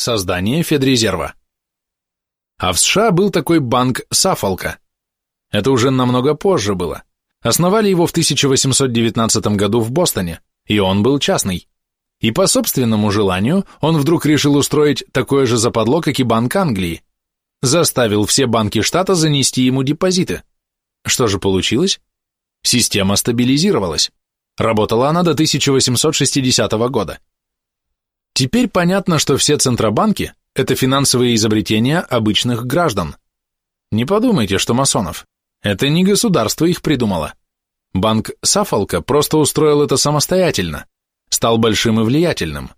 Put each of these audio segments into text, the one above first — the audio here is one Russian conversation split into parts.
Создание Федрезерва. А в США был такой банк Сафолка. Это уже намного позже было. Основали его в 1819 году в Бостоне, и он был частный. И по собственному желанию он вдруг решил устроить такое же западло, как и Банк Англии. Заставил все банки штата занести ему депозиты. Что же получилось? Система стабилизировалась. Работала она до 1860 года. Теперь понятно, что все центробанки – это финансовые изобретения обычных граждан. Не подумайте, что масонов. Это не государство их придумало. Банк Сафолка просто устроил это самостоятельно, стал большим и влиятельным.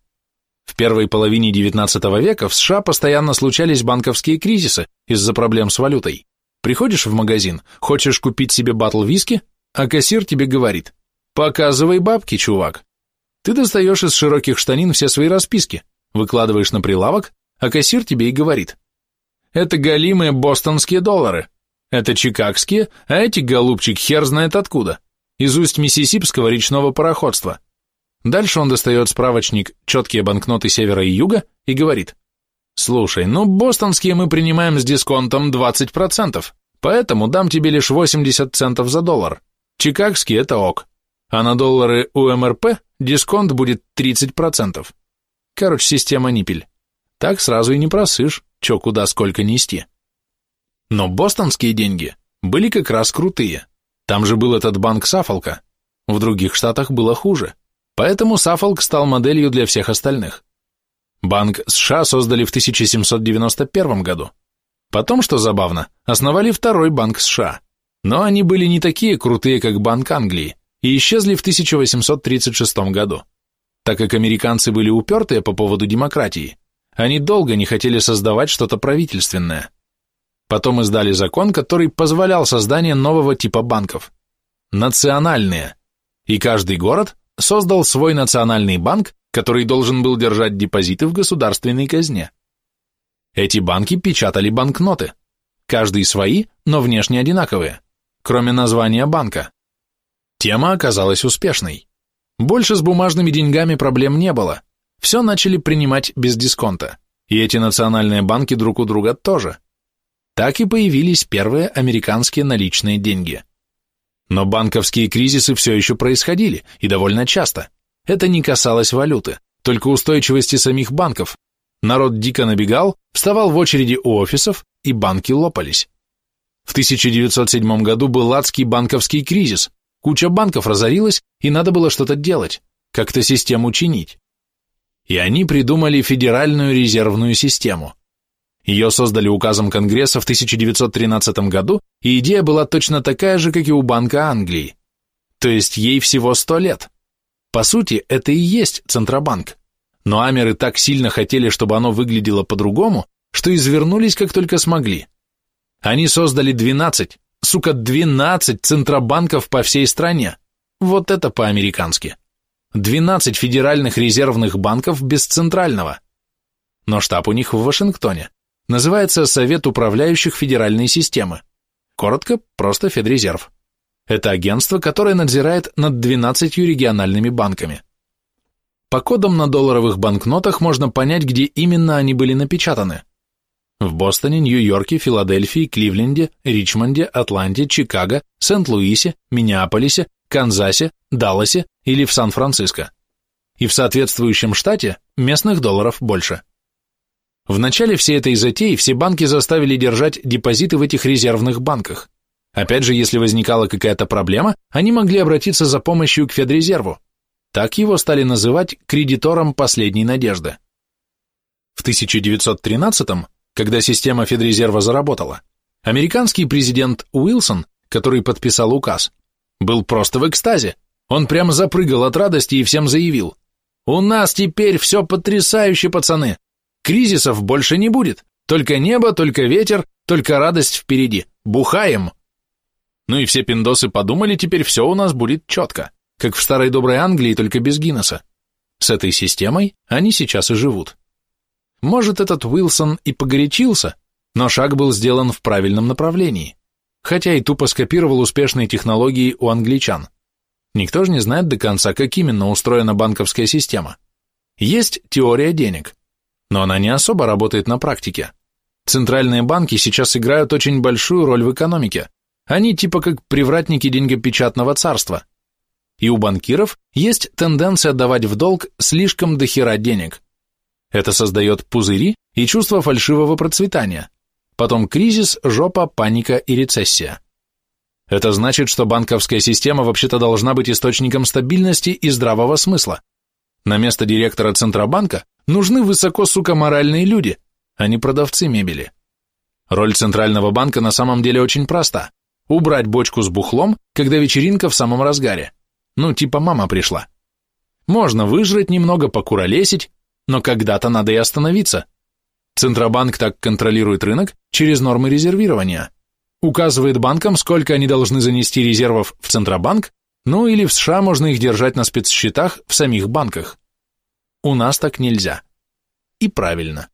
В первой половине XIX века в США постоянно случались банковские кризисы из-за проблем с валютой. Приходишь в магазин, хочешь купить себе батл виски, а кассир тебе говорит «Показывай бабки, чувак». Ты достаешь из широких штанин все свои расписки, выкладываешь на прилавок, а кассир тебе и говорит «Это галимые бостонские доллары, это чикагские, а эти, голубчик, хер знает откуда, из усть миссисипского речного пароходства». Дальше он достает справочник «Четкие банкноты севера и юга» и говорит «Слушай, ну бостонские мы принимаем с дисконтом 20%, поэтому дам тебе лишь 80 центов за доллар. Чикагские – это ок. А на доллары УМРП дисконт будет 30%. Короче, система ниппель. Так сразу и не просышь, чё куда сколько нести. Но бостонские деньги были как раз крутые. Там же был этот банк Сафолка. В других штатах было хуже. Поэтому Сафолк стал моделью для всех остальных. Банк США создали в 1791 году. Потом, что забавно, основали второй банк США. Но они были не такие крутые, как Банк Англии, и исчезли в 1836 году. Так как американцы были упертые по поводу демократии, они долго не хотели создавать что-то правительственное. Потом издали закон, который позволял создание нового типа банков – национальные, и каждый город создал свой национальный банк, который должен был держать депозиты в государственной казне. Эти банки печатали банкноты, каждый свои, но внешне одинаковые, кроме названия банка. Тема оказалась успешной. Больше с бумажными деньгами проблем не было, все начали принимать без дисконта, и эти национальные банки друг у друга тоже. Так и появились первые американские наличные деньги. Но банковские кризисы все еще происходили, и довольно часто. Это не касалось валюты, только устойчивости самих банков. Народ дико набегал, вставал в очереди у офисов, и банки лопались. В 1907 году был адский банковский кризис, куча банков разорилась, и надо было что-то делать, как-то систему чинить. И они придумали Федеральную резервную систему – ее создали указом Конгресса в 1913 году, и идея была точно такая же, как и у Банка Англии. То есть ей всего 100 лет. По сути, это и есть Центробанк. Но амеры так сильно хотели, чтобы оно выглядело по-другому, что извернулись как только смогли. Они создали 12, сука, 12 центробанков по всей стране. Вот это по-американски. 12 федеральных резервных банков без центрального. Но штаб у них в Вашингтоне называется Совет управляющих федеральной системы. Коротко, просто Федрезерв. Это агентство, которое надзирает над 12 региональными банками. По кодам на долларовых банкнотах можно понять, где именно они были напечатаны. В Бостоне, Нью-Йорке, Филадельфии, Кливленде, Ричмонде, Атланте, Чикаго, Сент-Луисе, Миннеаполисе, Канзасе, Далласе или в Сан-Франциско. И в соответствующем штате местных долларов больше. В начале всей этой затеи все банки заставили держать депозиты в этих резервных банках. Опять же, если возникала какая-то проблема, они могли обратиться за помощью к Федрезерву. Так его стали называть кредитором последней надежды. В 1913-м, когда система Федрезерва заработала, американский президент Уилсон, который подписал указ, был просто в экстазе. Он прямо запрыгал от радости и всем заявил. «У нас теперь все потрясающе, пацаны! Кризисов больше не будет. Только небо, только ветер, только радость впереди. Бухаем. Ну и все пиндосы подумали, теперь все у нас будет четко. Как в старой доброй Англии, только без Гиннесса. С этой системой они сейчас и живут. Может, этот Уилсон и погорячился, но шаг был сделан в правильном направлении. Хотя и тупо скопировал успешные технологии у англичан. Никто же не знает до конца, как именно устроена банковская система. Есть теория денег – но она не особо работает на практике. Центральные банки сейчас играют очень большую роль в экономике. Они типа как привратники деньгопечатного царства. И у банкиров есть тенденция отдавать в долг слишком дохера денег. Это создает пузыри и чувство фальшивого процветания. Потом кризис, жопа, паника и рецессия. Это значит, что банковская система вообще-то должна быть источником стабильности и здравого смысла. На место директора Центробанка нужны высоко, сука, моральные люди, а не продавцы мебели. Роль Центрального банка на самом деле очень проста. Убрать бочку с бухлом, когда вечеринка в самом разгаре. Ну, типа мама пришла. Можно выжрать немного, покуролесить, но когда-то надо и остановиться. Центробанк так контролирует рынок через нормы резервирования. Указывает банкам, сколько они должны занести резервов в Центробанк, ну или в США можно их держать на спецсчетах в самих банках. У нас так нельзя. И правильно.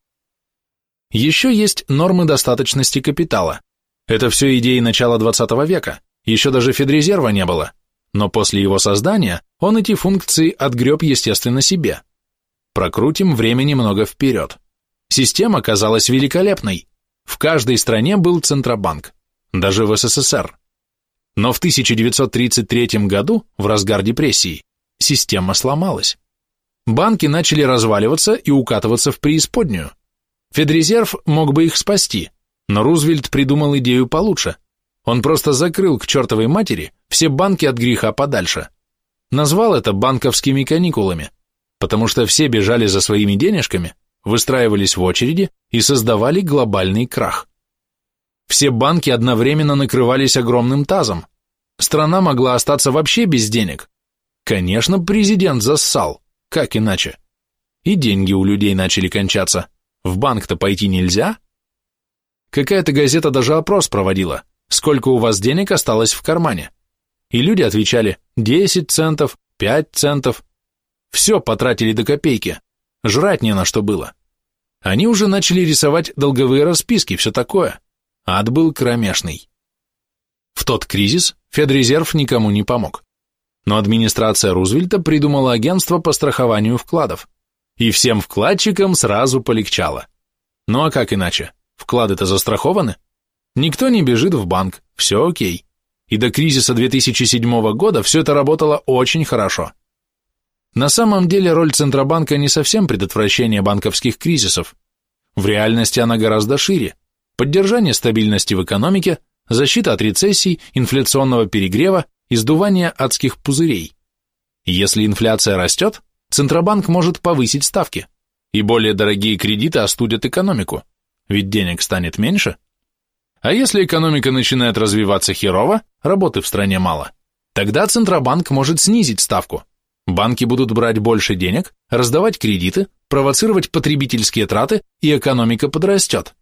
Еще есть нормы достаточности капитала. Это все идеи начала 20 века, еще даже Федрезерва не было, но после его создания он эти функции отгреб, естественно, себе. Прокрутим время немного вперед. Система казалась великолепной. В каждой стране был Центробанк, даже в СССР. Но в 1933 году, в разгар депрессии, система сломалась. Банки начали разваливаться и укатываться в преисподнюю. Федрезерв мог бы их спасти, но Рузвельт придумал идею получше. Он просто закрыл к чертовой матери все банки от греха подальше. Назвал это банковскими каникулами, потому что все бежали за своими денежками, выстраивались в очереди и создавали глобальный крах. Все банки одновременно накрывались огромным тазом. Страна могла остаться вообще без денег. Конечно, президент зассал, как иначе? И деньги у людей начали кончаться. В банк-то пойти нельзя? Какая-то газета даже опрос проводила, сколько у вас денег осталось в кармане. И люди отвечали 10 центов, 5 центов. Все потратили до копейки. Жрать не на что было. Они уже начали рисовать долговые расписки, все такое. Ад был кромешный. В тот кризис Федрезерв никому не помог. Но администрация Рузвельта придумала агентство по страхованию вкладов. И всем вкладчикам сразу полегчало. Ну а как иначе? Вклады-то застрахованы? Никто не бежит в банк, все окей. И до кризиса 2007 года все это работало очень хорошо. На самом деле роль Центробанка не совсем предотвращение банковских кризисов. В реальности она гораздо шире поддержание стабильности в экономике, защита от рецессий, инфляционного перегрева и сдувания адских пузырей. Если инфляция растет, Центробанк может повысить ставки, и более дорогие кредиты остудят экономику, ведь денег станет меньше. А если экономика начинает развиваться херово, работы в стране мало, тогда Центробанк может снизить ставку. Банки будут брать больше денег, раздавать кредиты, провоцировать потребительские траты, и экономика подрастет.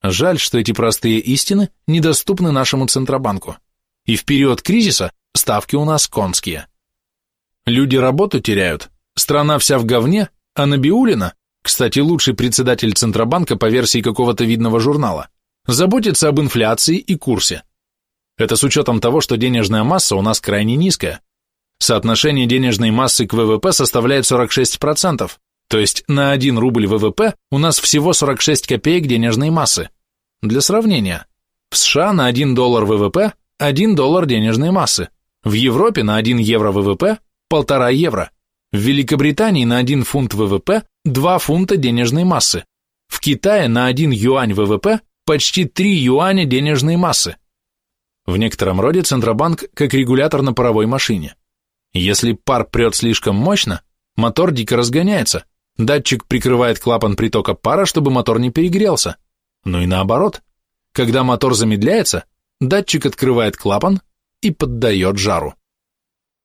Жаль, что эти простые истины недоступны нашему Центробанку. И в период кризиса ставки у нас конские. Люди работу теряют, страна вся в говне, а Набиулина, кстати, лучший председатель Центробанка по версии какого-то видного журнала, заботится об инфляции и курсе. Это с учетом того, что денежная масса у нас крайне низкая. Соотношение денежной массы к ВВП составляет 46%, то есть на 1 рубль ВВП у нас всего 46 копеек денежной массы. Для сравнения, в США на 1 доллар ВВП 1 доллар денежной массы, в Европе на 1 евро ВВП 1,5 евро, в Великобритании на 1 фунт ВВП 2 фунта денежной массы, в Китае на 1 юань ВВП почти 3 юаня денежной массы. В некотором роде Центробанк как регулятор на паровой машине. Если пар прет слишком мощно, мотор дико разгоняется, датчик прикрывает клапан притока пара, чтобы мотор не перегрелся. Ну и наоборот, когда мотор замедляется, датчик открывает клапан и поддает жару.